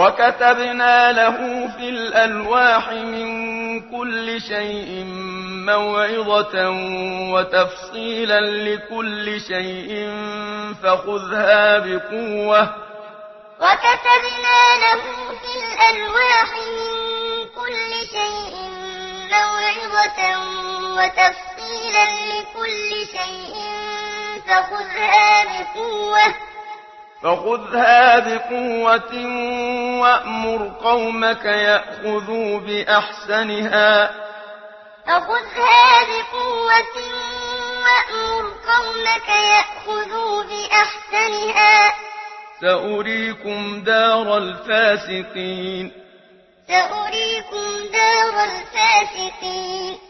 وكتبنا له في الألواح من كل شيء موعظة وتفصيلا لكل شيء فخذها بقوة وكتبنا له في الألواح من كل شيء موعظة وتفصيلا لكل شيء فخذها بقوة فخذها بقوة وأمر قومك يأخذوا بأحسنها. فخذها بقوة وأمر قومك يأخذوا بأحسنها. سأريكم دار الفاسقين. سأريكم دار الفاسقين.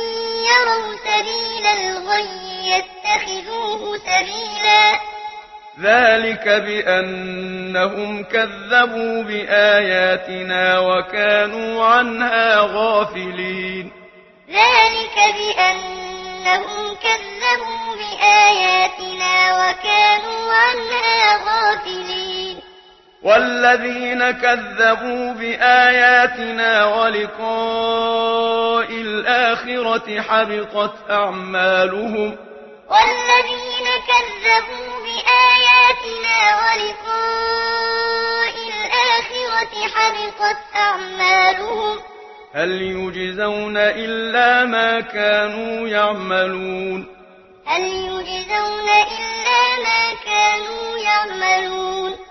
يروا سبيل الغي يتخذوه سبيلا. ذلك بأنهم كذبوا بآياتنا وكانوا عنها غافلين. ذلك بأنهم كذبوا بآياتنا وكانوا عنها والذين كذبوا بآياتنا ولقاء الآخرة حبطت أعمالهم والذين كذبوا بآياتنا ولقاء الآخرة حبطت أعمالهم هل يجزون إلا ما كانوا يعملون هل يجزون إلا ما كانوا يعملون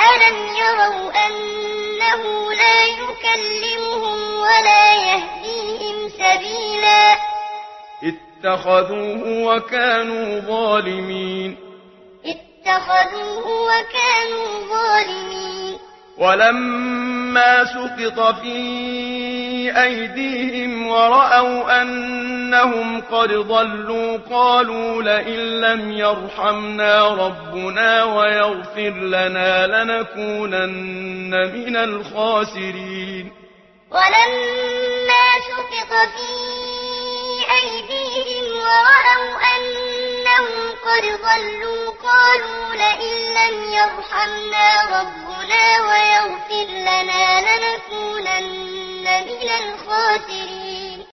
ألم يروا أنه لا يكلمهم ولا يهديهم سبيلا اتخذوه وكانوا ظالمين اتخذوه وكانوا ظالمين ولما سقط فيه أيديهم ورأوا أنهم قد ضلوا قالوا لئن لم يرحمنا ربنا ويغفر لنا لنكونن من الخاسرين. ولما شقق في أيديهم ورأوا أنهم قد ضلوا قالوا لئن لم يرحمنا ربنا ويغفر لنا لنكونن من الخاسرين.